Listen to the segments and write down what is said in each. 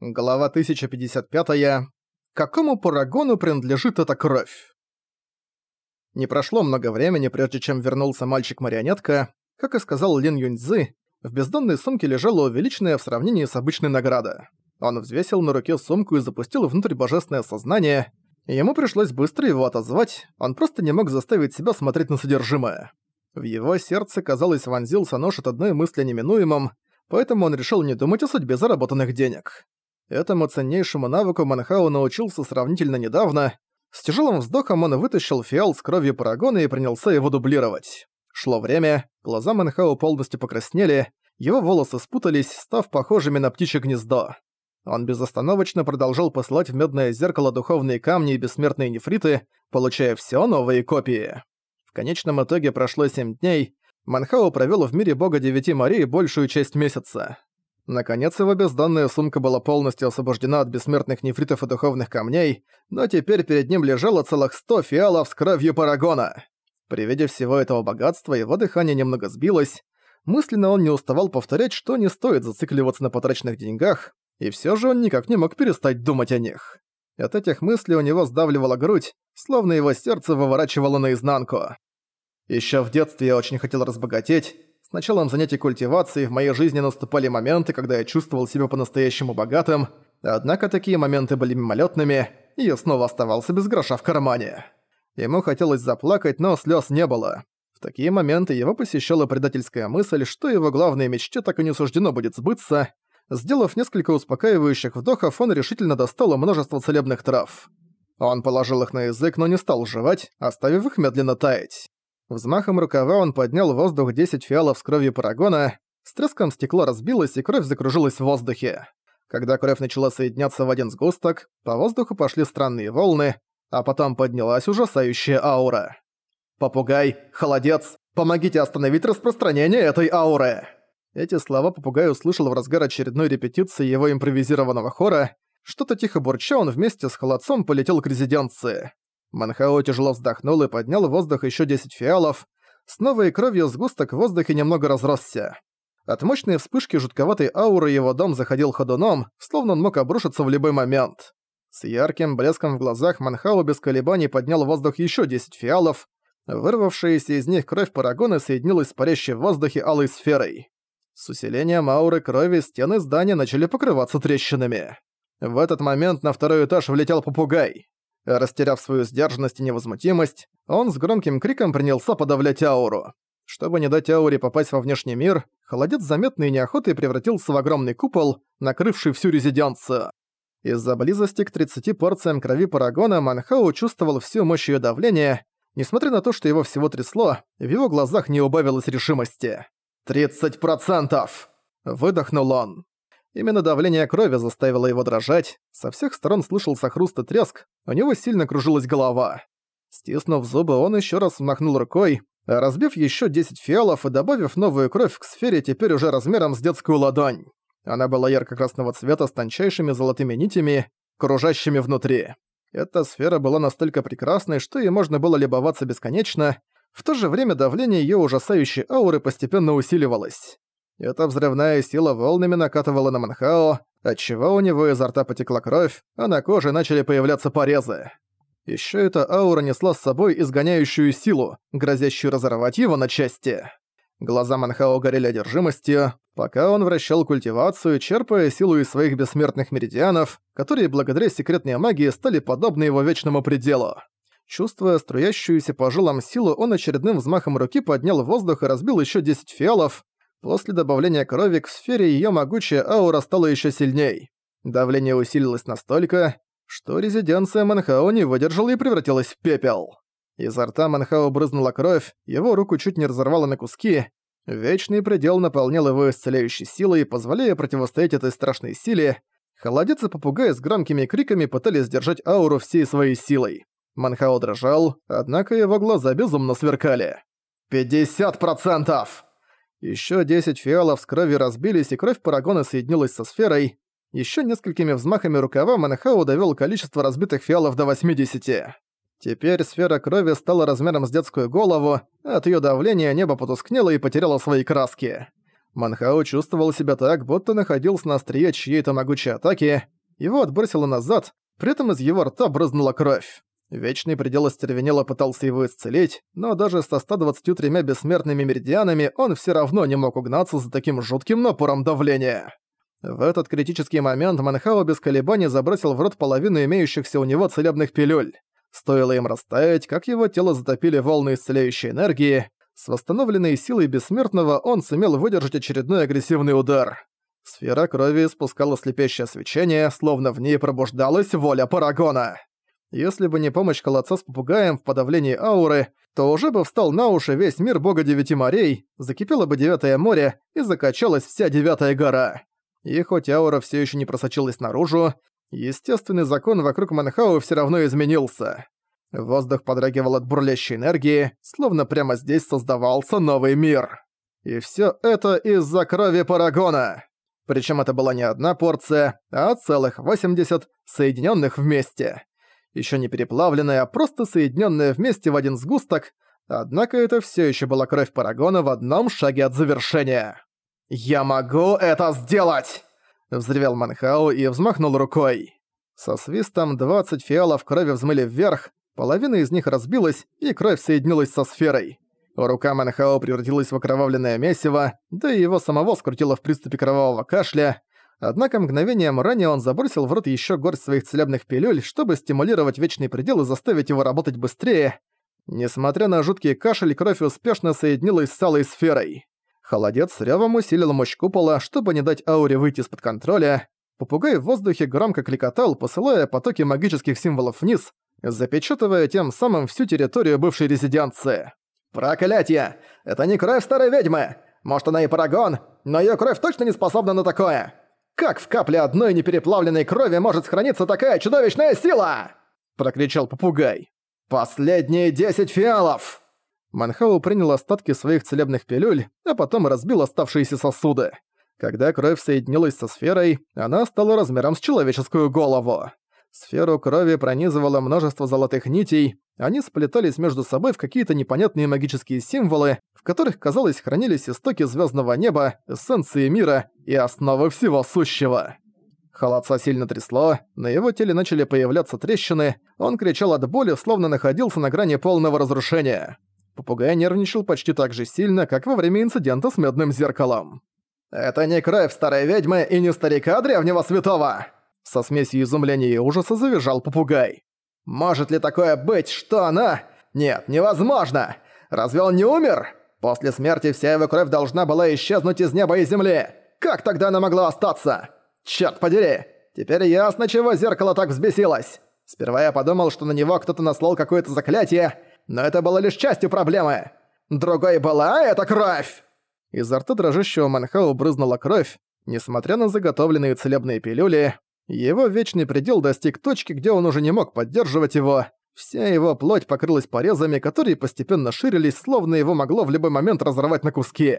Глава 1055. -я. Какому парагону принадлежит эта кровь? Не прошло много времени, прежде чем вернулся мальчик-марионетка. Как и сказал Лин Юньцзы, в бездонной сумке лежала увеличенная в сравнении с обычной награда. Он взвесил на руке сумку и запустил внутрь божественное сознание. Ему пришлось быстро его отозвать, он просто не мог заставить себя смотреть на содержимое. В его сердце, казалось, вонзился нож от одной мысли о неминуемом, поэтому он решил не думать о судьбе заработанных денег. Этому ценнейшему навыку Манхау научился сравнительно недавно. С тяжелым вздохом он вытащил фиал с кровью парагона и принялся его дублировать. Шло время, глаза Манхау полностью покраснели, его волосы спутались, став похожими на птичье гнездо. Он безостановочно продолжал посылать в медное зеркало духовные камни и бессмертные нефриты, получая все новые копии. В конечном итоге прошло семь дней, Манхау провел в мире бога девяти морей большую часть месяца. Наконец его бездонная сумка была полностью освобождена от бессмертных нефритов и духовных камней, но теперь перед ним лежало целых сто фиалов с кровью Парагона. При виде всего этого богатства его дыхание немного сбилось. Мысленно он не уставал повторять, что не стоит зацикливаться на потраченных деньгах, и все же он никак не мог перестать думать о них. От этих мыслей у него сдавливала грудь, словно его сердце выворачивало наизнанку. Еще в детстве я очень хотел разбогатеть, с началом занятий культивацией в моей жизни наступали моменты, когда я чувствовал себя по-настоящему богатым, однако такие моменты были мимолетными, и я снова оставался без гроша в кармане. Ему хотелось заплакать, но слез не было. В такие моменты его посещала предательская мысль, что его главной мечте так и не суждено будет сбыться. Сделав несколько успокаивающих вдохов, он решительно достал множество целебных трав. Он положил их на язык, но не стал жевать, оставив их медленно таять. Взмахом рукава он поднял в воздух 10 фиалов с кровью парагона, с треском стекло разбилось и кровь закружилась в воздухе. Когда кровь начала соединяться в один сгусток, по воздуху пошли странные волны, а потом поднялась ужасающая аура. «Попугай! Холодец! Помогите остановить распространение этой ауры!» Эти слова попугай услышал в разгар очередной репетиции его импровизированного хора. Что-то тихо бурча он вместе с холодцом полетел к резиденции. Манхао тяжело вздохнул и поднял в воздух еще 10 фиалов. С новой кровью сгусток в воздухе немного разросся. От мощной вспышки жутковатой ауры его дом заходил ходуном, словно он мог обрушиться в любой момент. С ярким блеском в глазах Манхао без колебаний поднял в воздух еще 10 фиалов. Вырвавшаяся из них кровь парагона соединилась с парящей в воздухе алой сферой. С усилением ауры крови стены здания начали покрываться трещинами. В этот момент на второй этаж влетел попугай. Растеряв свою сдержанность и невозмутимость, он с громким криком принялся подавлять ауру. Чтобы не дать ауре попасть во внешний мир, холодец заметной неохотой превратился в огромный купол, накрывший всю резиденцию. Из-за близости к 30 порциям крови Парагона Манхау чувствовал всю мощь её давления. Несмотря на то, что его всего трясло, в его глазах не убавилось решимости. «Тридцать процентов!» – выдохнул он. Именно давление крови заставило его дрожать, со всех сторон слышался хруст и треск, у него сильно кружилась голова. Стиснув зубы, он еще раз махнул рукой, разбив еще 10 фиалов и добавив новую кровь к сфере теперь уже размером с детскую ладонь. Она была ярко-красного цвета с тончайшими золотыми нитями, кружащими внутри. Эта сфера была настолько прекрасной, что ей можно было любоваться бесконечно, в то же время давление ее ужасающей ауры постепенно усиливалось. Эта взрывная сила волнами накатывала на Манхао, отчего у него изо рта потекла кровь, а на коже начали появляться порезы. Ещё эта аура несла с собой изгоняющую силу, грозящую разорвать его на части. Глаза Манхао горели одержимостью, пока он вращал культивацию, черпая силу из своих бессмертных меридианов, которые благодаря секретной магии стали подобны его вечному пределу. Чувствуя струящуюся по жилам силу, он очередным взмахом руки поднял в воздух и разбил ещё 10 фиалов, После добавления крови к сфере её могучая аура стала ещё сильней. Давление усилилось настолько, что резиденция Манхао не выдержала и превратилась в пепел. Изо рта Манхао брызнула кровь, его руку чуть не разорвало на куски. Вечный предел наполнял его исцеляющей силой, позволяя противостоять этой страшной силе. Холодец и попугай с громкими криками пытались сдержать ауру всей своей силой. Манхао дрожал, однако его глаза безумно сверкали. «Пятьдесят процентов!» Еще 10 фиалов с кровью разбились, и кровь Парагона соединилась со сферой. Еще несколькими взмахами рукава Манхау довел количество разбитых фиалов до 80. Теперь сфера крови стала размером с детскую голову, от ее давления небо потускнело и потеряло свои краски. Манхао чувствовал себя так, будто находился на острие чьей-то могучей атаки, его отбросило назад, при этом из его рта брызнула кровь. Вечный предел остервенело пытался его исцелить, но даже со 123 бессмертными меридианами он все равно не мог угнаться за таким жутким напором давления. В этот критический момент Манхао без колебаний забросил в рот половину имеющихся у него целебных пилюль. Стоило им растаять, как его тело затопили волны исцеляющей энергии. С восстановленной силой бессмертного он сумел выдержать очередной агрессивный удар. Сфера крови испускала слепящее свечение, словно в ней пробуждалась воля Парагона. Если бы не помощь колодца с попугаем в подавлении ауры, то уже бы встал на уши весь мир бога девяти морей, закипело бы девятое море и закачалась вся девятая гора. И хоть аура все еще не просочилась наружу, естественный закон вокруг Манхау все равно изменился. Воздух подрагивал от бурлящей энергии, словно прямо здесь создавался новый мир. И все это из-за крови Парагона. Причем это была не одна порция, а целых 80, соединенных вместе. Еще не переплавленная, а просто соединенная вместе в один сгусток, однако это все еще была кровь Парагона в одном шаге от завершения. «Я могу это сделать!» Взревел Манхау и взмахнул рукой. Со свистом 20 фиалов крови взмыли вверх, половина из них разбилась, и кровь соединилась со сферой. Рука Манхао превратилась в окровавленное месиво, да и его самого скрутило в приступе кровавого кашля, однако мгновением ранее он забросил в рот еще горсть своих целебных пилюль, чтобы стимулировать Вечный Предел и заставить его работать быстрее. Несмотря на жуткий кашель, кровь успешно соединилась с алой сферой. Холодец с рёвом усилил мощь купола, чтобы не дать ауре выйти из-под контроля. Попугай в воздухе громко кликотал, посылая потоки магических символов вниз, запечатывая тем самым всю территорию бывшей резиденции. «Проклятье! Это не кровь старой ведьмы! Может, она и парагон, но её кровь точно не способна на такое! Как в капле одной непереплавленной крови может сохраниться такая чудовищная сила?» Прокричал попугай. «Последние десять фиалов!» Манхау принял остатки своих целебных пилюль, а потом разбил оставшиеся сосуды. Когда кровь соединилась со сферой, она стала размером с человеческую голову. Сферу крови пронизывало множество золотых нитей, они сплетались между собой в какие-то непонятные магические символы, в которых, казалось, хранились истоки звездного неба, эссенции мира и основы всего сущего. Халатца сильно трясло, на его теле начали появляться трещины, он кричал от боли, словно находился на грани полного разрушения. Попугай нервничал почти так же сильно, как во время инцидента с медным зеркалом. «Это не кровь старой ведьмы и не старика древнего святого!» Со смесью изумления и ужаса завизжал попугай. «Может ли такое быть, что она... Нет, невозможно! Разве он не умер? После смерти вся его кровь должна была исчезнуть из неба и земли. Как тогда она могла остаться? Чёрт подери! Теперь ясно, чего зеркало так взбесилось. Сперва я подумал, что на него кто-то наслал какое-то заклятие, но это было лишь частью проблемы. Другой была эта кровь!» Изо рта дрожащего Манхау брызнула кровь. Несмотря на заготовленные целебные пилюли, его вечный предел достиг точки, где он уже не мог поддерживать его. Вся его плоть покрылась порезами, которые постепенно ширились, словно его могло в любой момент разорвать на куски.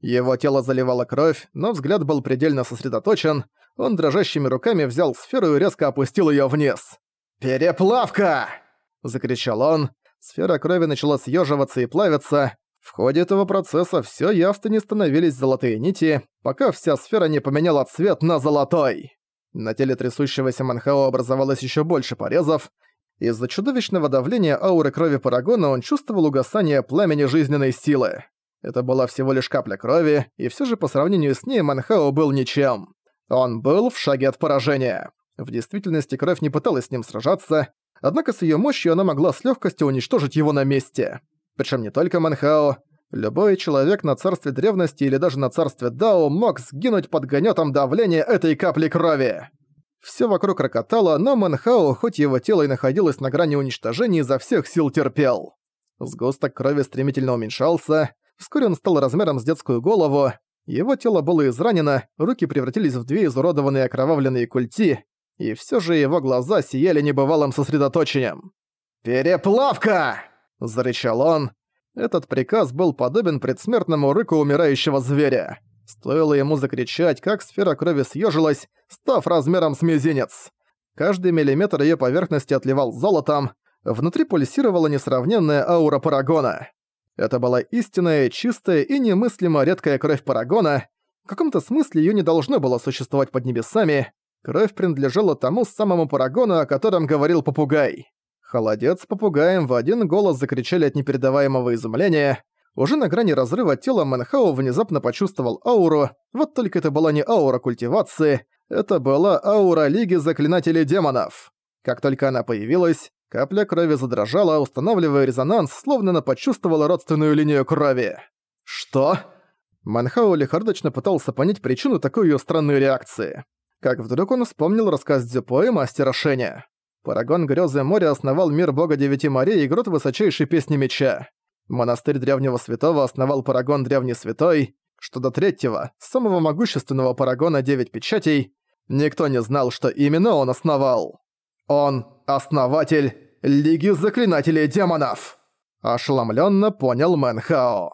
Его тело заливало кровь, но взгляд был предельно сосредоточен. Он дрожащими руками взял сферу и резко опустил ее вниз. «Переплавка!» – закричал он. Сфера крови начала съеживаться и плавиться. В ходе этого процесса все явственнее становились золотые нити, пока вся сфера не поменяла цвет на золотой. На теле трясущегося Манхао образовалось еще больше порезов. Из-за чудовищного давления ауры крови Парагона он чувствовал угасание пламени жизненной силы. Это была всего лишь капля крови, и все же по сравнению с ней Манхао был ничем. Он был в шаге от поражения. В действительности кровь не пыталась с ним сражаться, Однако с её мощью она могла с лёгкостью уничтожить его на месте. Причём не только Манхао. Любой человек на царстве древности или даже на царстве Дао мог сгинуть под гонётом давления этой капли крови. Всё вокруг рокотало, но Манхао, хоть его тело и находилось на грани уничтожения, изо всех сил терпел. Сгусток крови стремительно уменьшался, вскоре он стал размером с детскую голову, его тело было изранено, руки превратились в две изуродованные окровавленные культи, и все же его глаза сияли небывалым сосредоточением. «Переплавка!» – зарычал он. Этот приказ был подобен предсмертному рыку умирающего зверя. Стоило ему закричать, как сфера крови съежилась, став размером с мизинец. Каждый миллиметр ее поверхности отливал золотом, внутри пульсировала несравненная аура Парагона. Это была истинная, чистая и немыслимо редкая кровь Парагона. В каком-то смысле её не должно было существовать под небесами. Кровь принадлежала тому самому Парагону, о котором говорил попугай. Холодец с попугаем в один голос закричали от непередаваемого изумления. Уже на грани разрыва тела Мэнхао внезапно почувствовал ауру, вот только это была не аура культивации, это была аура Лиги Заклинателей Демонов. Как только она появилась, Капля крови задрожала, устанавливая резонанс, словно она почувствовала родственную линию крови. «Что?» Манхау лихардочно пытался понять причину такой её странной реакции. Как вдруг он вспомнил рассказ Дзюпо и Мастера Шеня. Парагон Грёзы моря основал мир бога Девяти морей и грот высочайшей песни меча. Монастырь Древнего Святого основал Парагон Древний Святой, что до третьего, самого могущественного Парагона Девять Печатей, никто не знал, что именно он основал. Он основатель Лиги Заклинателей Демонов!» Ошеломленно понял Мэнхао.